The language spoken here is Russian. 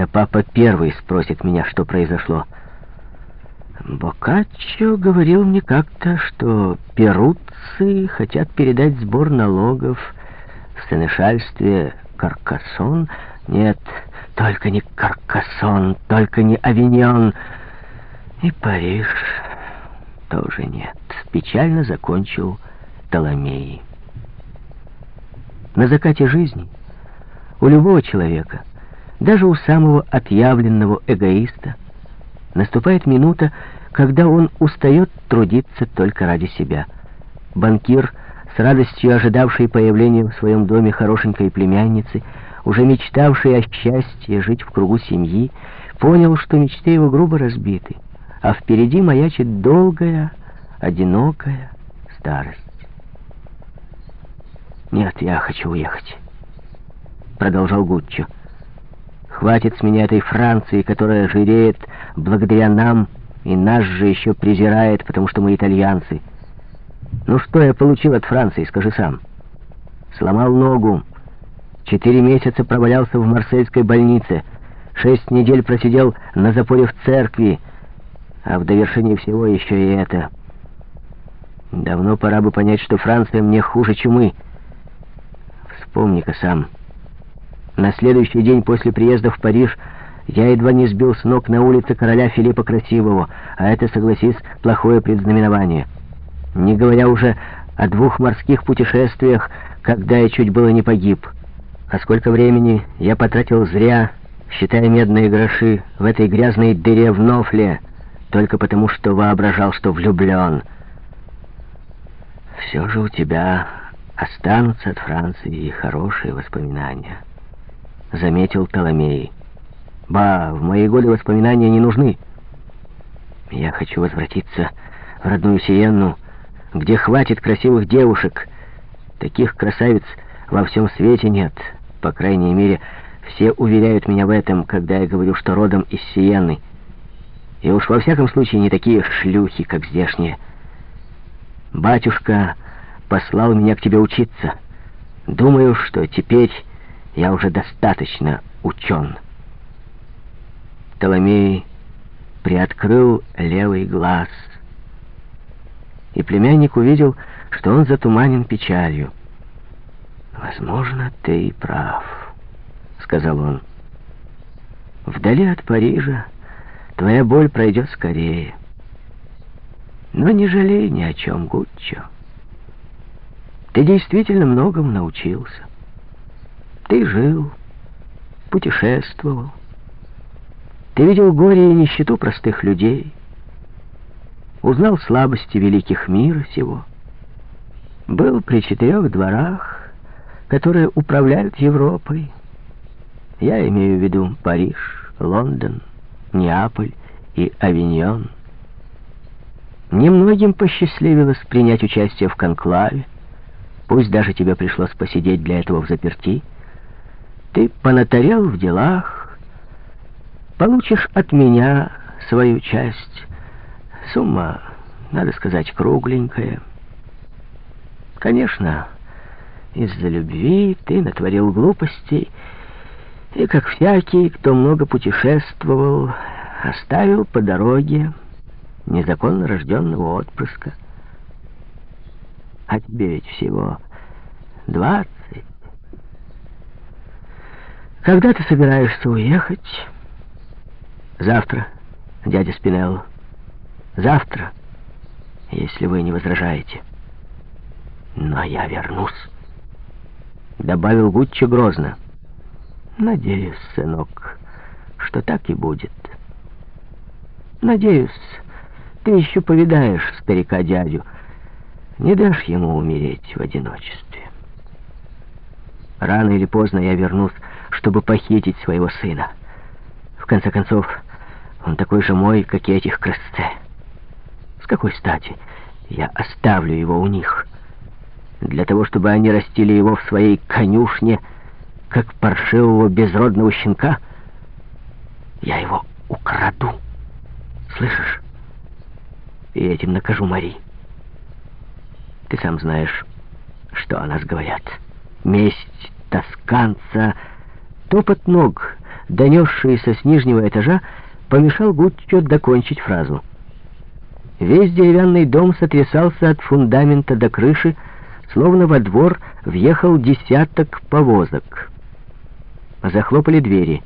Да папа первый спросит меня, что произошло. Боккаччо говорил мне как-то, что перуцы хотят передать сбор налогов в сенешальстве Каркасон. Нет, только не Каркасон, только не Авиньон. И Париж тоже нет. Печально закончил Толомей. На закате жизни у любого человека, даже у самого отъявленного эгоиста, наступает минута, когда он устает трудиться только ради себя. Банкир, с радостью ожидавший появления в своем доме хорошенькой племянницы, уже мечтавший о счастье жить в кругу семьи, понял, что мечты его грубо разбиты, а впереди маячит долгая, одинокая старость. «Нет, я хочу уехать», — продолжал Гуччо. «Хватит с меня этой Франции, которая жиреет благодаря нам, и нас же еще презирает, потому что мы итальянцы. Ну что я получил от Франции, скажи сам? Сломал ногу, четыре месяца провалялся в марсельской больнице, шесть недель просидел на запоре в церкви, а в довершении всего еще и это. Давно пора бы понять, что Франция мне хуже чумы». Вспомни-ка сам. На следующий день после приезда в Париж я едва не сбил с ног на улице короля Филиппа Красивого, а это, согласись, плохое предзнаменование. Не говоря уже о двух морских путешествиях, когда я чуть было не погиб. А сколько времени я потратил зря, считая медные гроши в этой грязной дыре в Нофле, только потому что воображал, что влюблен. Все же у тебя останутся от Франции хорошие воспоминания», — заметил Толомей. «Ба, в мои годы воспоминания не нужны. Я хочу возвратиться в родную Сиенну, где хватит красивых девушек. Таких красавиц во всем свете нет. По крайней мере, все уверяют меня в этом, когда я говорю, что родом из Сиенны. И уж во всяком случае не такие шлюхи, как здешние. Батюшка послал меня к тебе учиться. Думаю, что теперь я уже достаточно учен. Толомей приоткрыл левый глаз, и племянник увидел, что он затуманен печалью. «Возможно, ты и прав», — сказал он. «Вдали от Парижа твоя боль пройдет скорее. Но не жалей ни о чем, Гуччо». Ты действительно многому научился. Ты жил, путешествовал. Ты видел горе и нищету простых людей. Узнал слабости великих мира сего. Был при четырех дворах, которые управляют Европой. Я имею в виду Париж, Лондон, Неаполь и Авиньон. Немногим посчастливилось принять участие в конклаве, Пусть даже тебе пришлось посидеть для этого в заперти. Ты понатарел в делах, получишь от меня свою часть. Сумма, надо сказать, кругленькая. Конечно, из-за любви ты натворил глупостей, и, как всякий, кто много путешествовал, оставил по дороге незаконно рожденного отпрыска. А тебе ведь всего двадцать. Когда ты собираешься уехать? Завтра, дядя Спинелло. Завтра, если вы не возражаете. Но я вернусь. Добавил Гуччо грозно. Надеюсь, сынок, что так и будет. Надеюсь, ты еще повидаешь старика-дядю, не дашь ему умереть в одиночестве. Рано или поздно я вернусь, чтобы похитить своего сына. В конце концов, он такой же мой, как и этих красце. С какой стати я оставлю его у них? Для того, чтобы они растили его в своей конюшне, как паршивого безродного щенка? Я его украду. Слышишь? И этим накажу Мари. Ты сам знаешь, что о нас говорят. Месть тосканца, топот ног донесшийся с нижнего этажа, помешал Гуччо докончить фразу. Весь деревянный дом сотрясался от фундамента до крыши, словно во двор въехал десяток повозок. Захлопали двери.